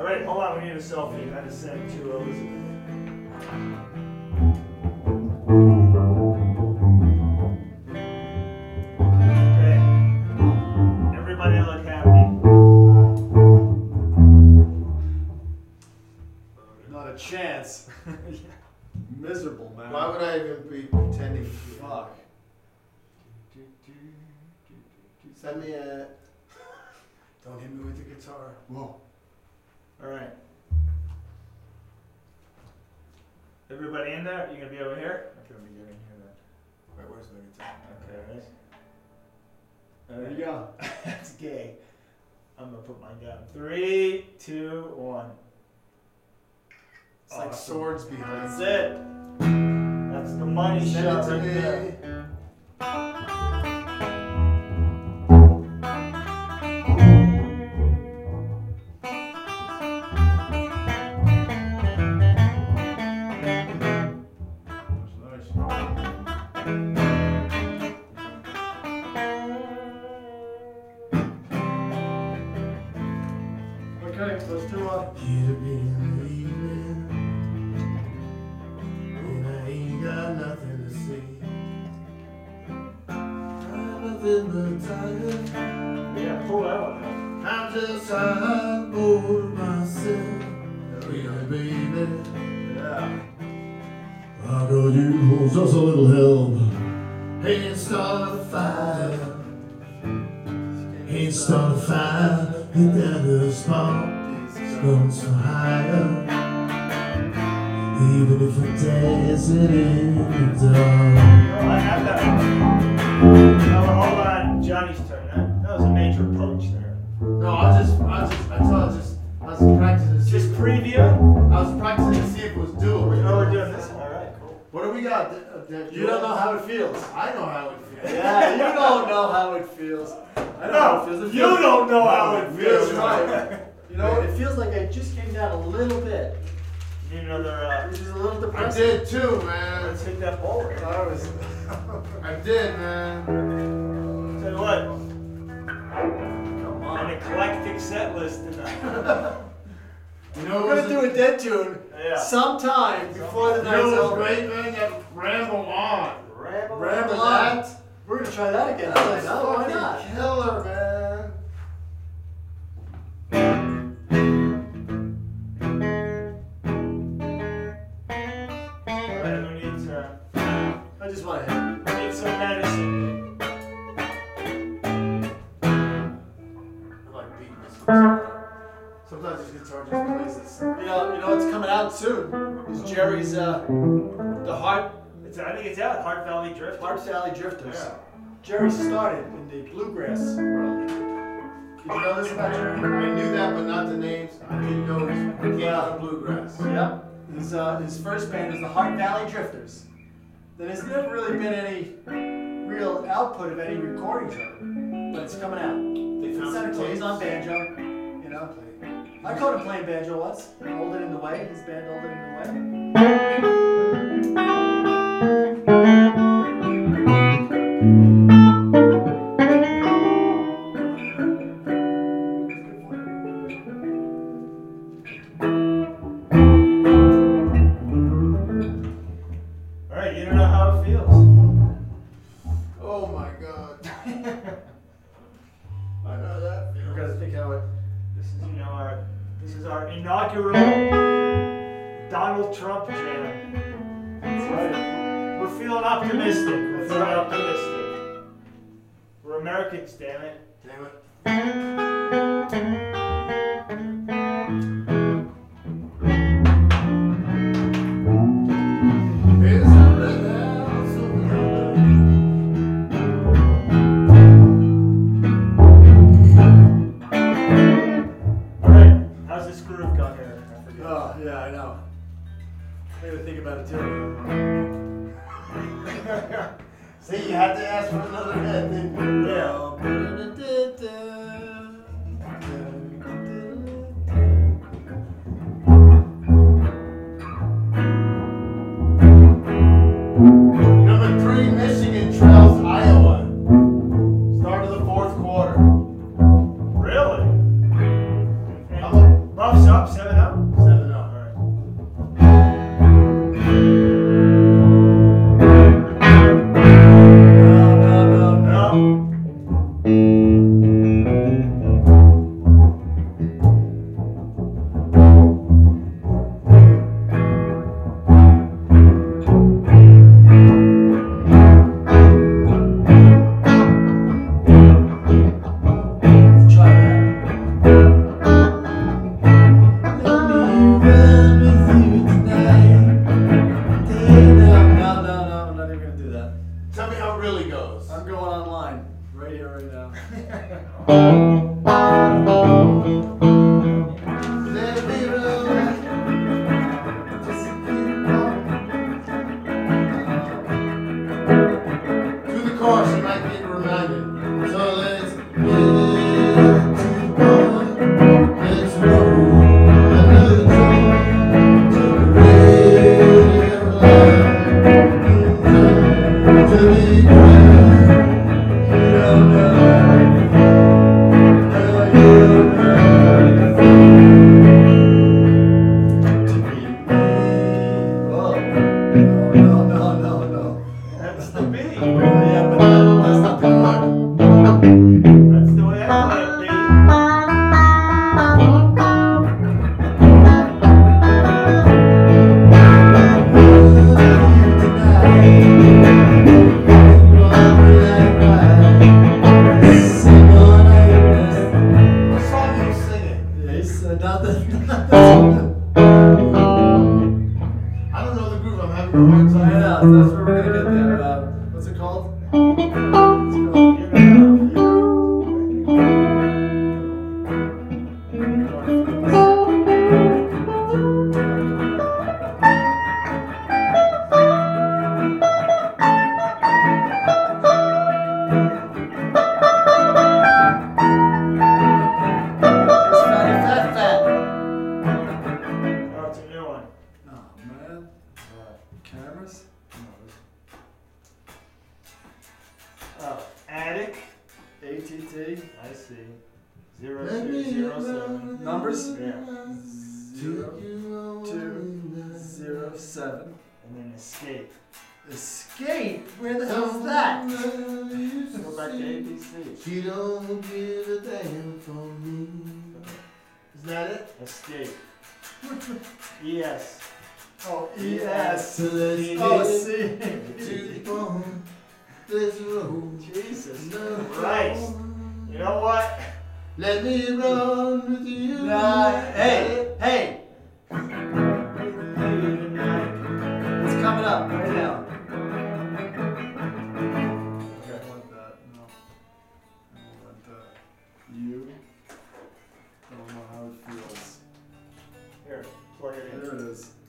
All right, hold on. We need a selfie. I just sent it to Elizabeth. Okay. Everybody look happy. Not a chance. Miserable, man. Why would I even be pretending? Fuck. Send me a. Don't hit me with the guitar. Whoa. All right. Everybody in there? You gonna be over here? Okay, let me get in here Wait, where's the guitar? Okay, right. There you go. That's gay. I'm gonna put mine down. Three, two, one. It's like swords behind. That's it. That's the money Send shot it to right me. there. Dancing in the dark. Oh, I have that one. No, hold on. Johnny's turn. That, that was a major punch there. No, I just, I just, I thought I just, I was practicing to see. Just preview. I was practicing to see if it was doable. Oh, we're doing this. All right, cool. What do we got? Uh, You don't know how it feels. I know how it feels. Yeah, you don't know how it feels. I know how it feels. It you don't know how it feels feels. right. You know, it feels like I just came down a little bit, Need another. Uh, which is a little I depressing. did too, man. let's hit that ball. Right? I was. I did, man. Tell you what, Come an on. eclectic set list tonight. You know, We're gonna do a dead tune Yeah. sometime before the You night's know what's over. great, man? That ramble on. Ramble. Ramble Remember on. that? We're gonna try that again. That was no, why fucking not? killer, man. Soon is Jerry's uh, the Heart It's, I think it's out. Hart Valley Drift. Hart Valley Drifters. Yeah. Jerry started in the bluegrass world. Did you know this about Jerry? I knew that, but not the names. I didn't know this. He came out of bluegrass. Yep. His, uh, his first band was the Hart Valley Drifters. There's never really been any real output of any recordings of it, but it's coming out. They found Santa some Claus on banjo, you know. I caught him playing banjo once. Hold it in the way. His band hold it in the way. See, you had to ask for another head. Yeah. Go back to ABC. She don't give a damn for me. Is that it? Escape. yes. Oh, E-S. E-S. Oh, see. Jesus no Christ. Home. You know what? Let me run with you. Nah, hey, hey. It's coming up right now? it is.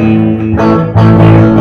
Three,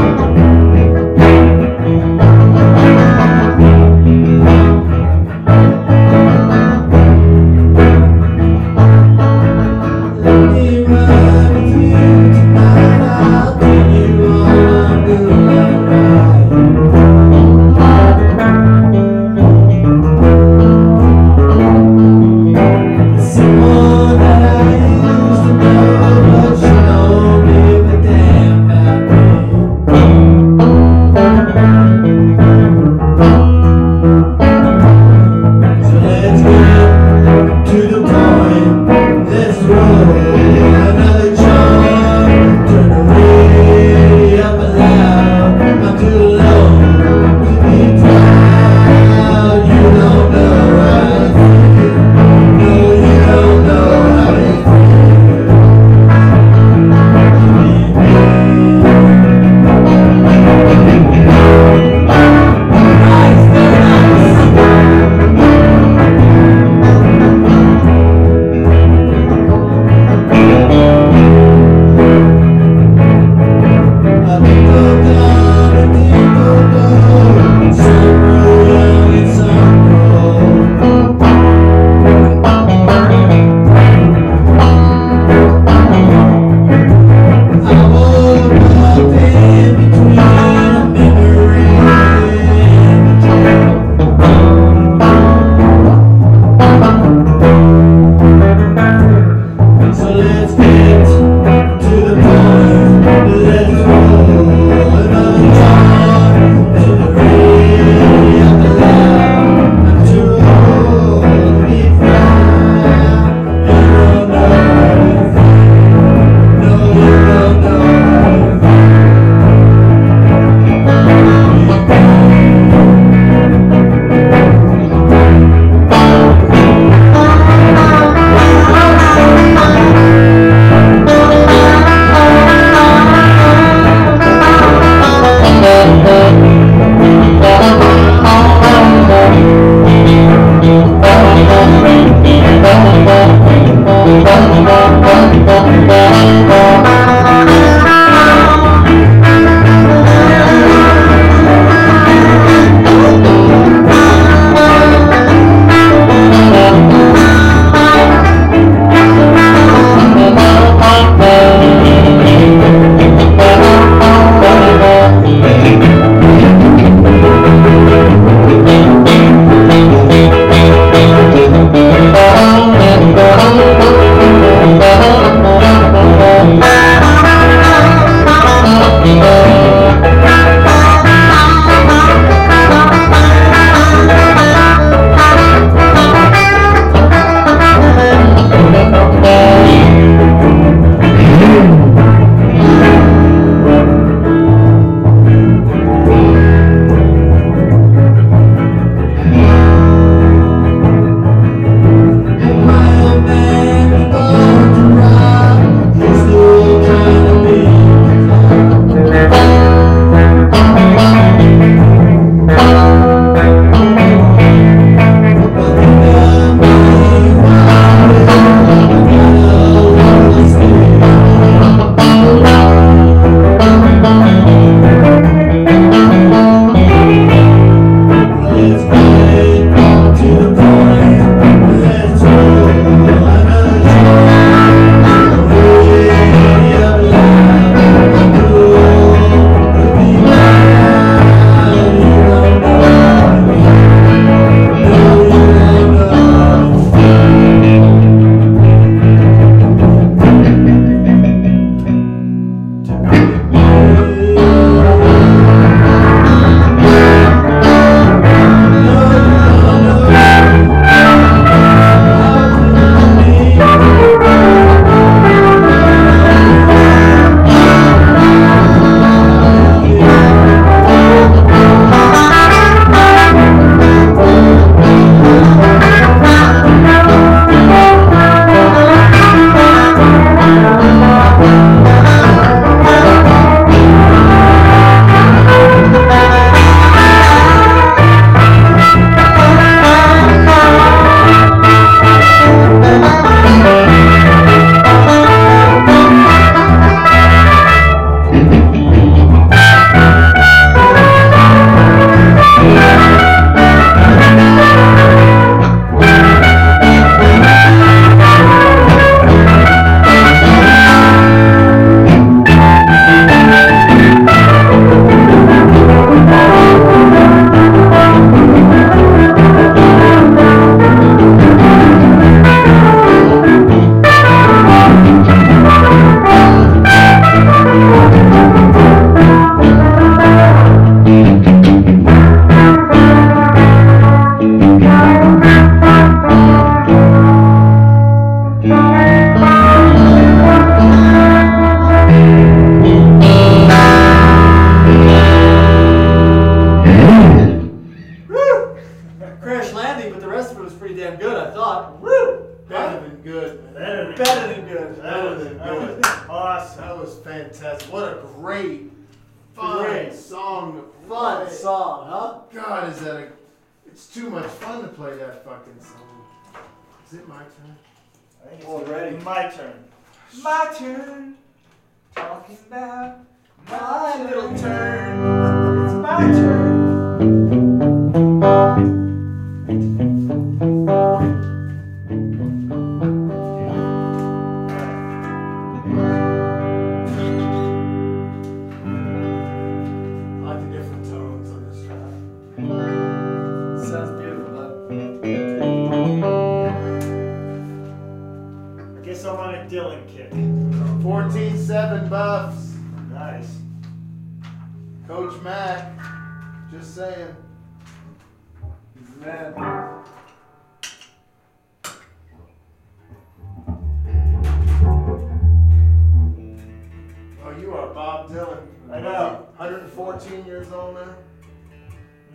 17 years old now?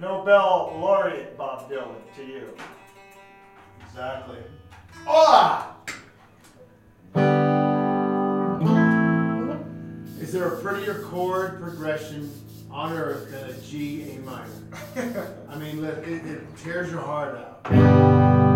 Nobel laureate Bob Dylan to you. Exactly. Ah! Is there a prettier chord progression on earth than a G A minor? I mean, it, it tears your heart out.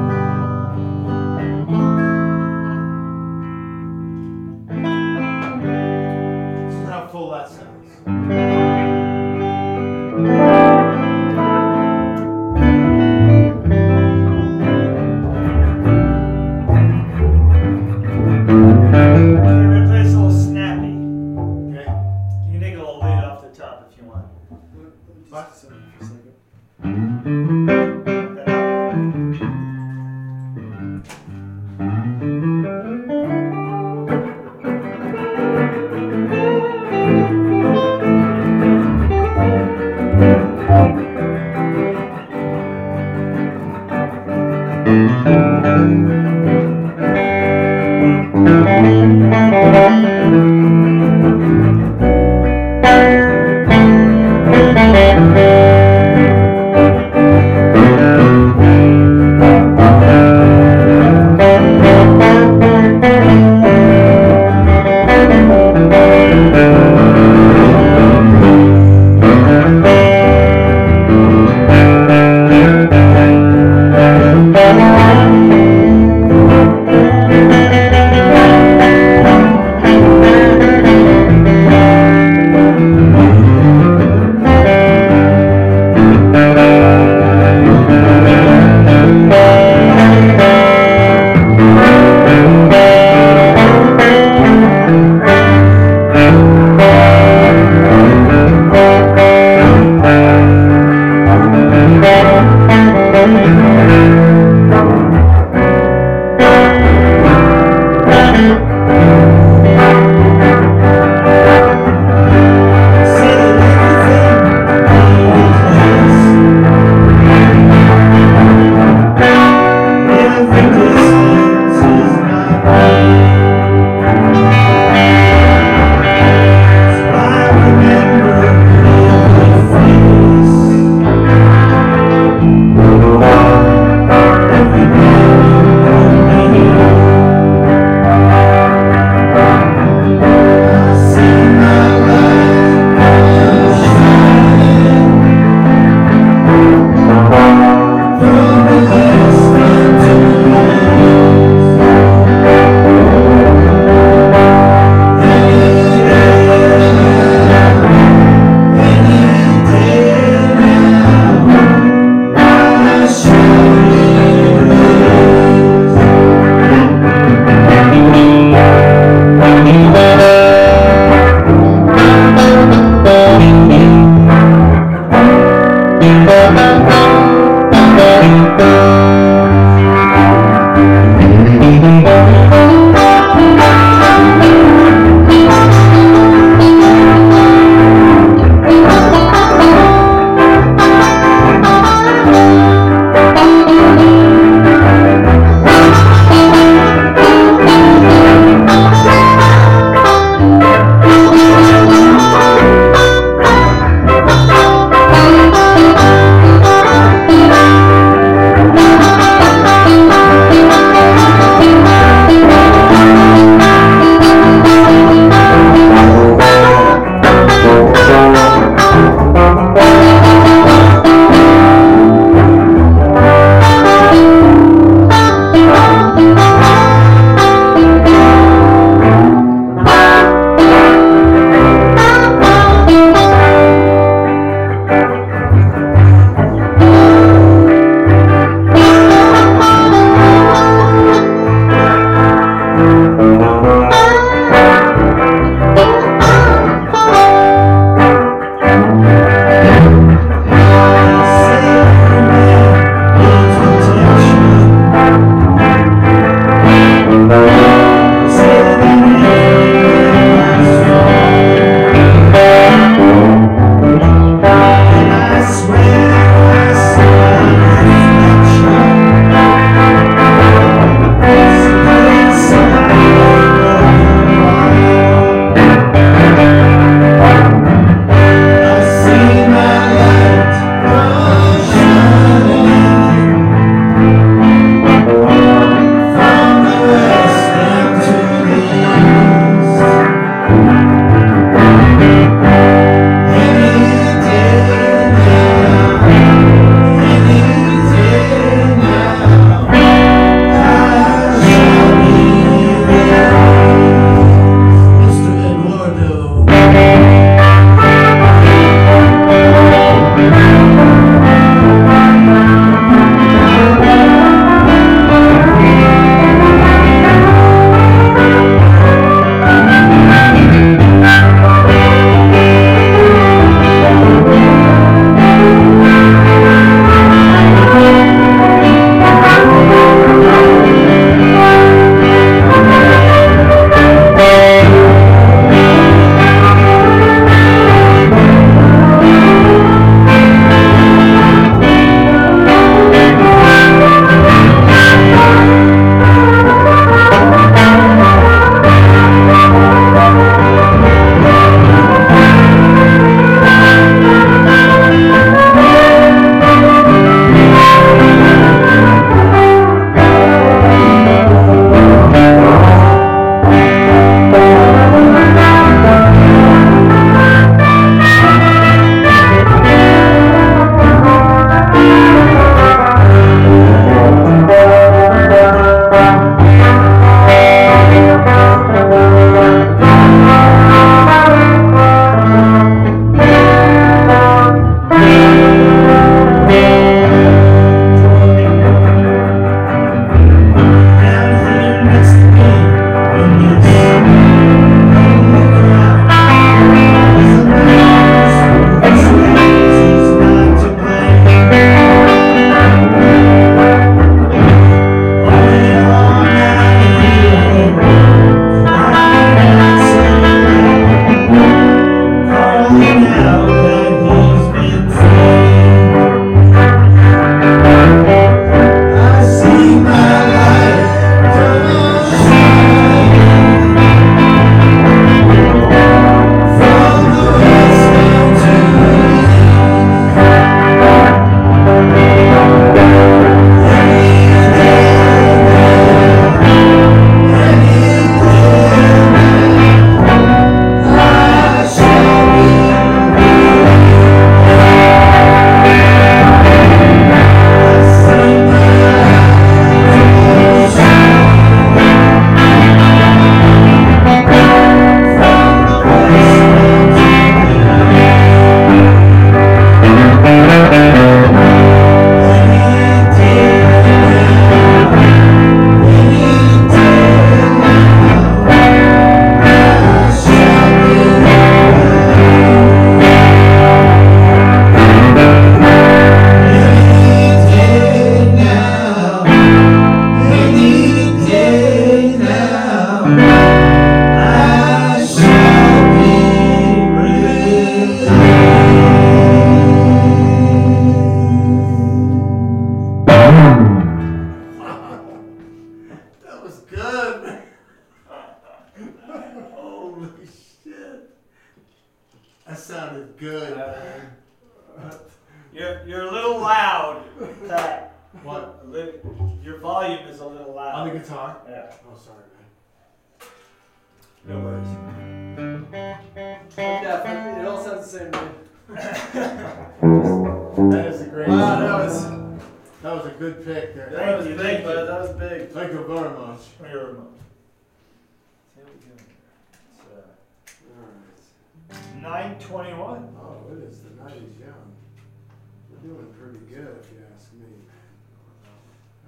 Doing pretty good, if you ask me.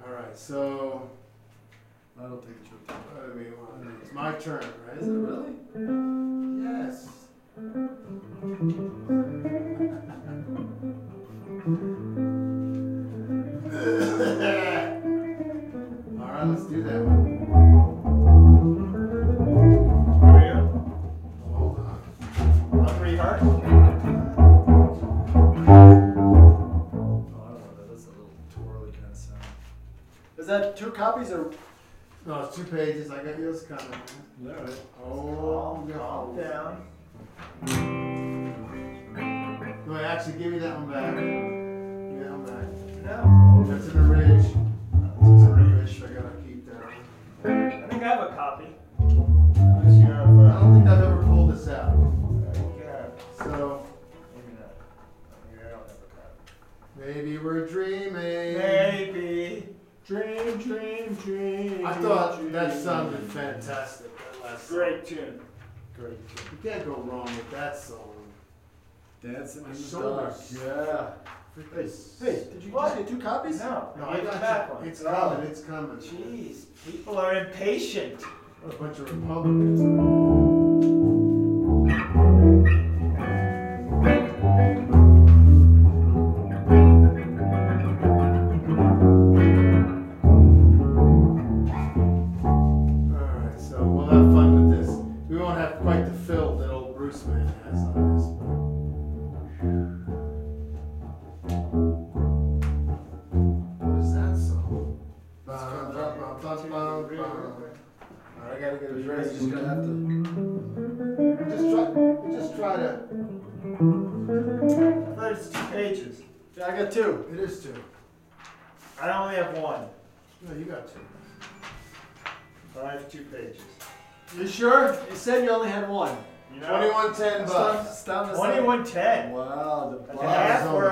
All right, so I don't think it's your turn. I mean? It's my turn, right? Is it really? Yes. that two copies or? No, it's two pages. I got yours coming. All right. Oh, Calm no. down. No, actually, give me that one back. Give me that one back. No. That's an ridge. That's a ridge. I gotta keep that one. I think I have a copy. Unless you have, uh, I don't think I've ever pulled this out. So Maybe not. Maybe I don't have a copy. maybe we're dreaming. Maybe. Dream, dream, dream. I thought that sounded fantastic. That last song. Great tune. Great. Tune. You can't go wrong with that song. Dancing in the Shoulders. dark. Yeah. Hey, hey, did you What? just get two copies? No, No, I I need the got back one. It's coming. Oh. It's coming. Jeez, people are impatient. What a bunch of Republicans. It's two pages. Yeah, I got two. It is two. I only have one, No, you got two. but I have two pages. You sure? You said you only had one. You know? Twenty-one ten bucks. down- it's down to Twenty-one ten. Wow, the At the Wow. where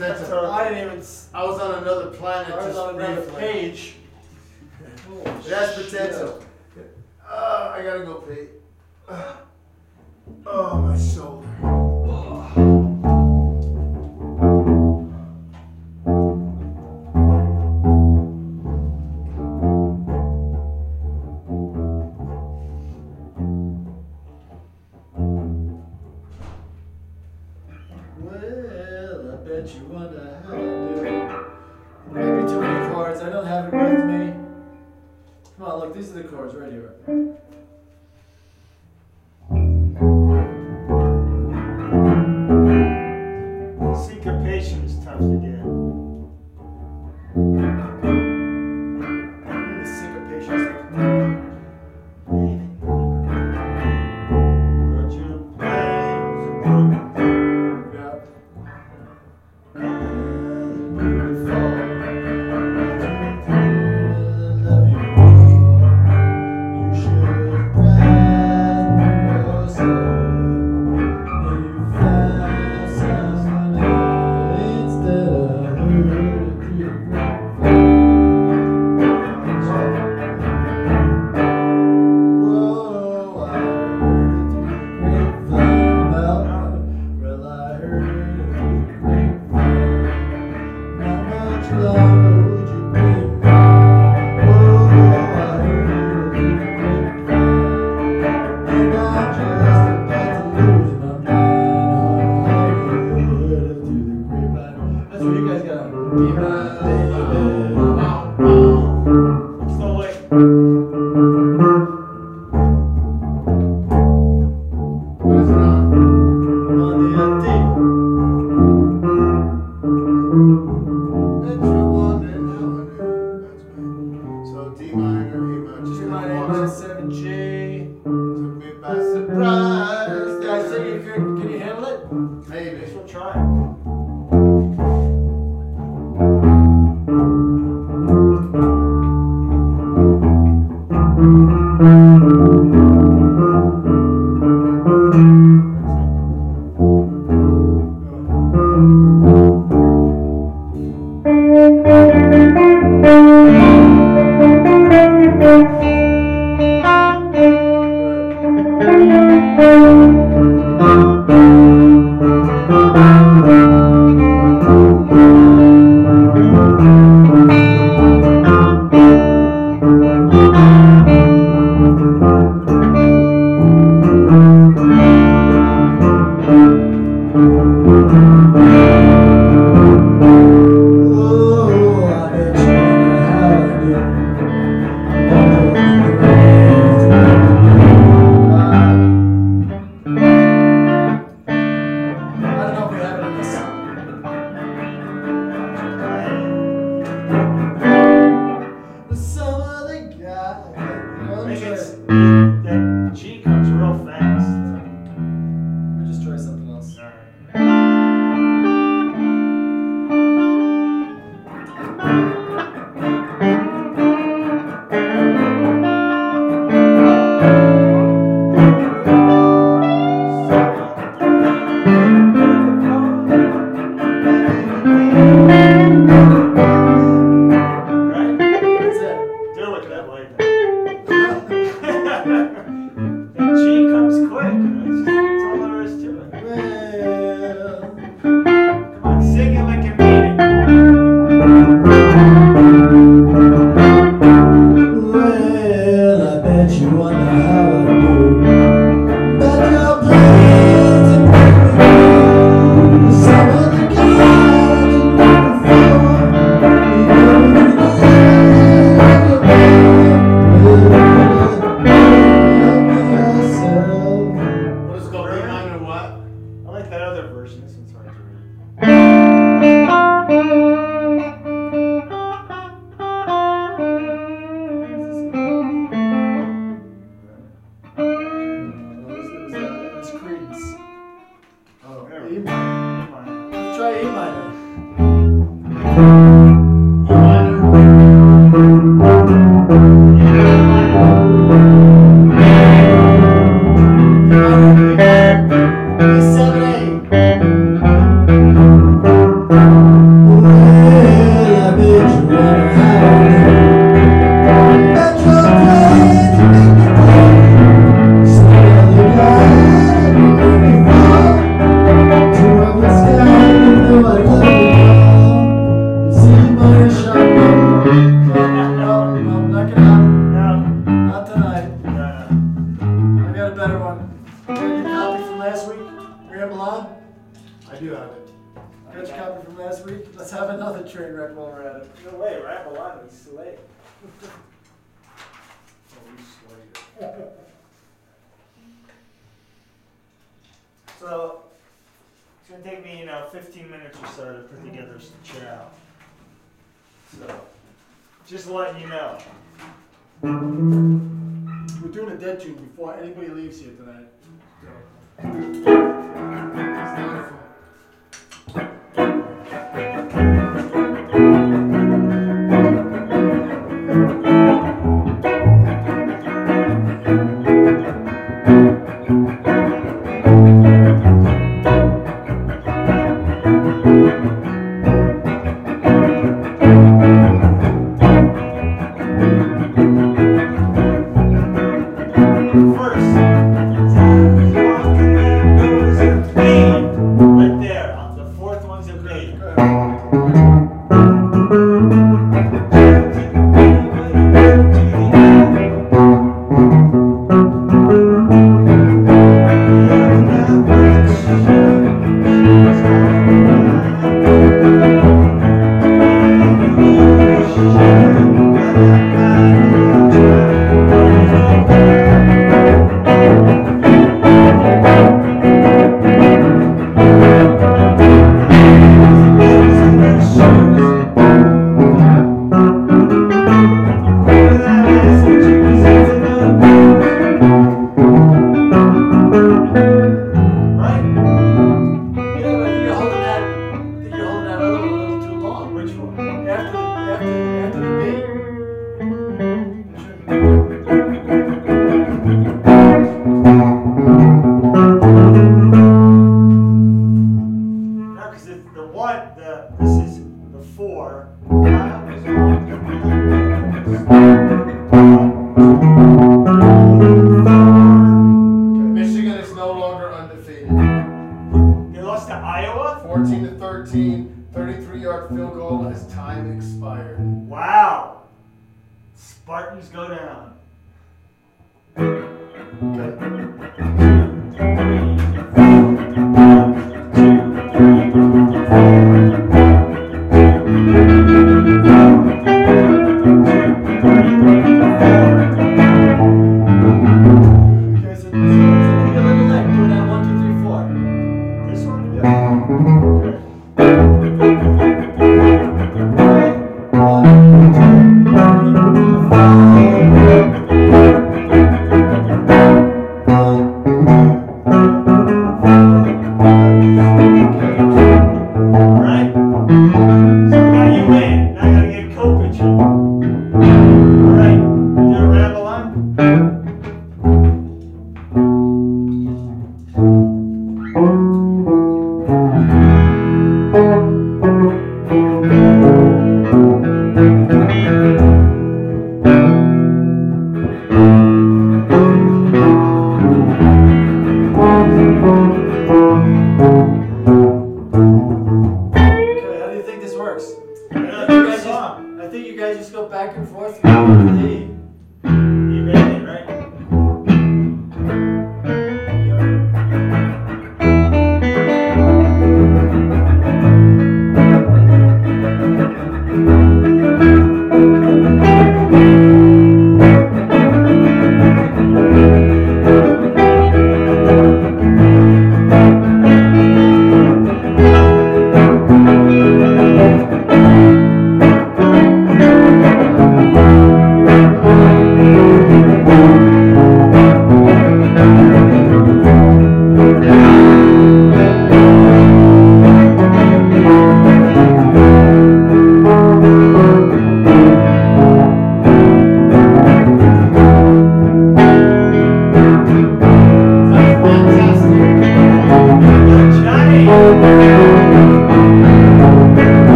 that's didn't even, I was on another planet I was just on another briefly. page. That's potential. Oh, I gotta go pee. Ah, oh, my shoulder.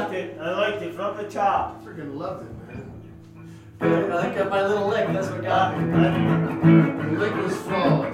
liked it. I liked it from the top. Freaking loved it, man. I got my little lick. That's what got me. The lick was flawless.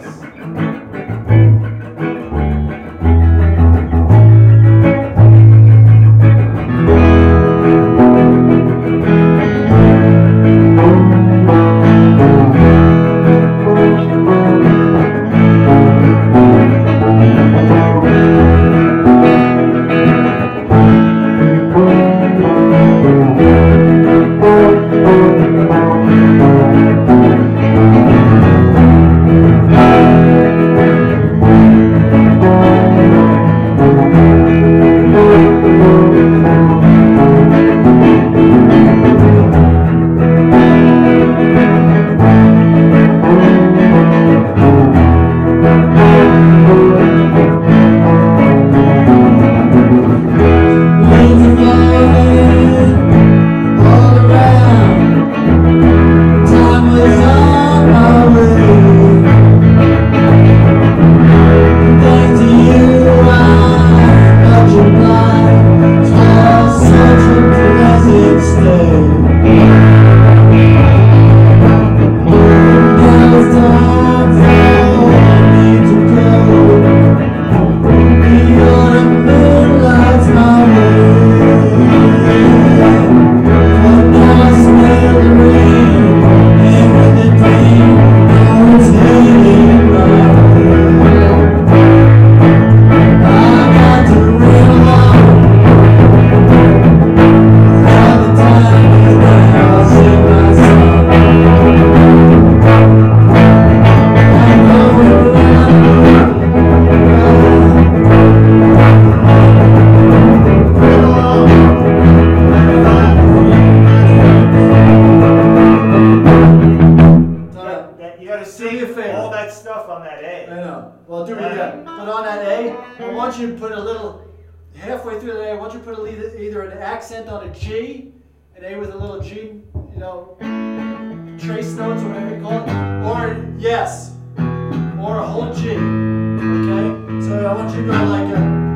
or yes, or a whole G. Okay? So I want you to go like a.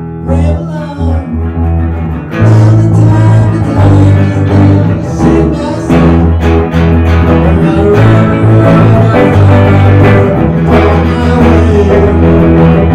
Thank you.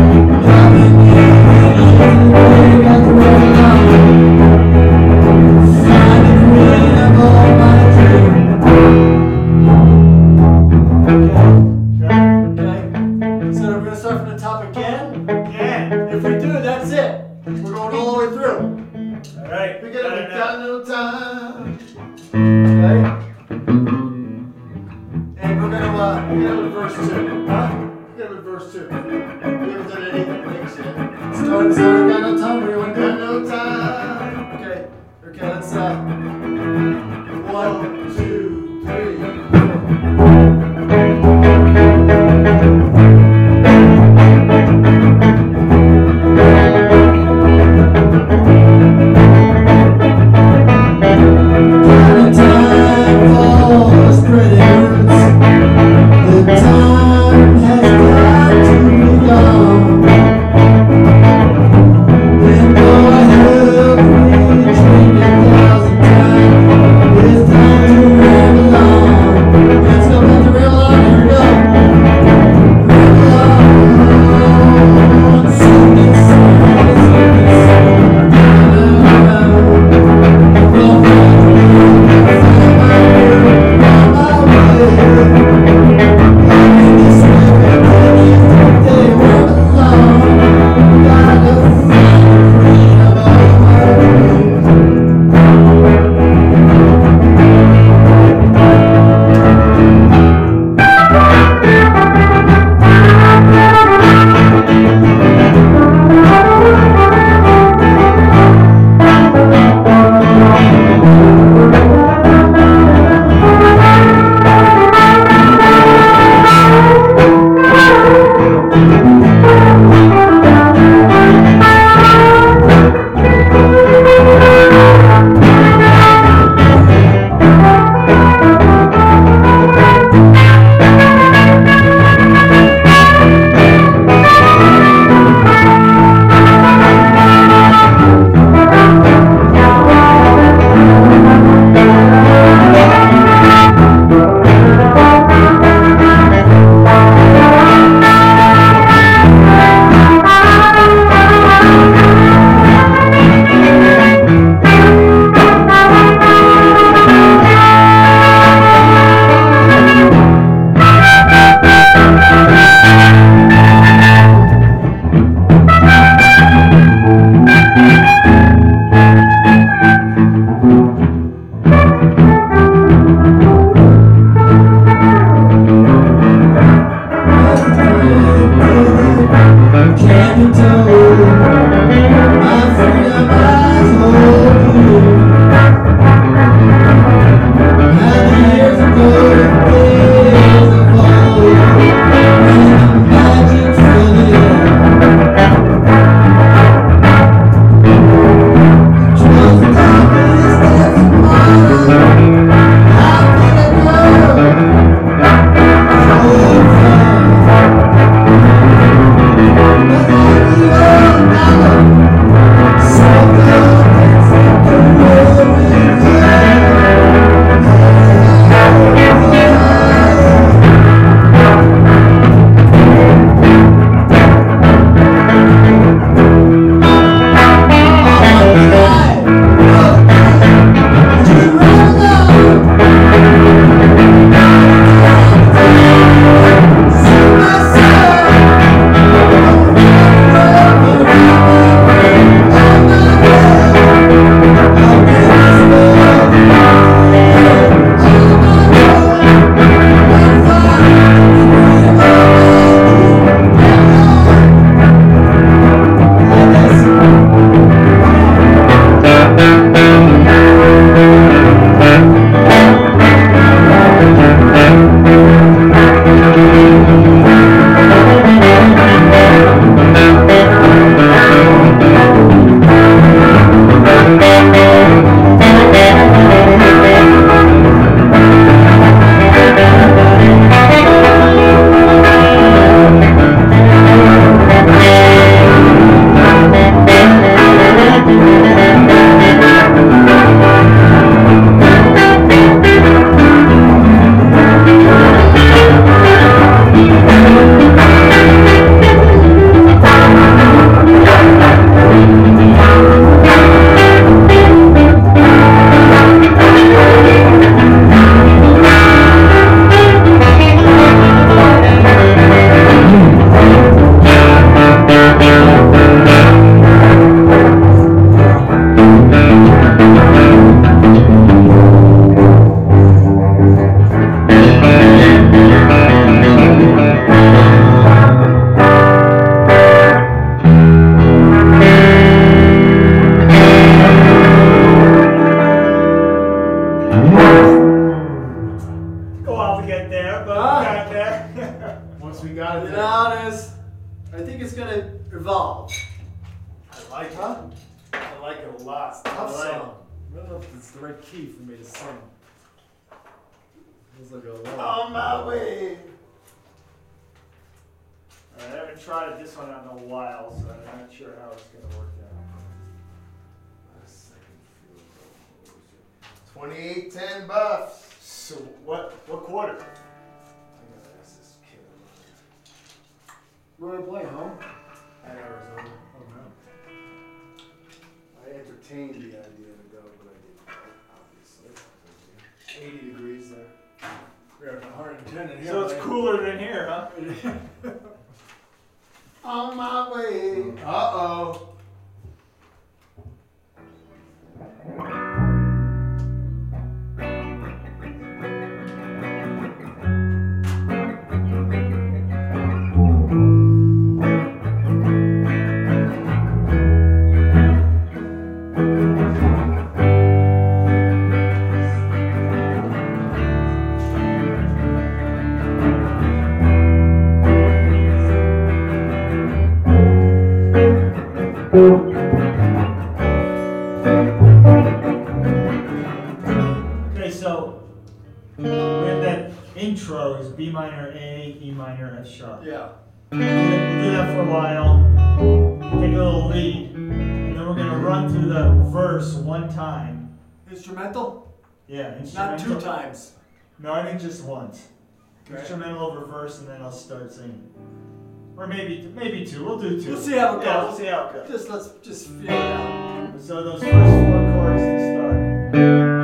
Yeah. We'll do that for a while. Take a little lead, and then we're gonna run through the verse one time. Instrumental? Yeah, Not two times. No, I think just once. Okay. Instrumental over verse, and then I'll start singing. Or maybe maybe two. We'll do 2 We'll see how it Yeah, goes. we'll see how it goes. Just let's just feel it out. So those first four chords to start.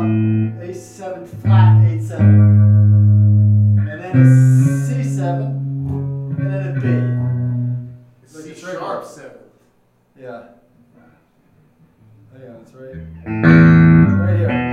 A7 flat, A7, and then a C7, and then a B. It's like C a triangle. sharp seven. Yeah. Yeah, that's right. Right here.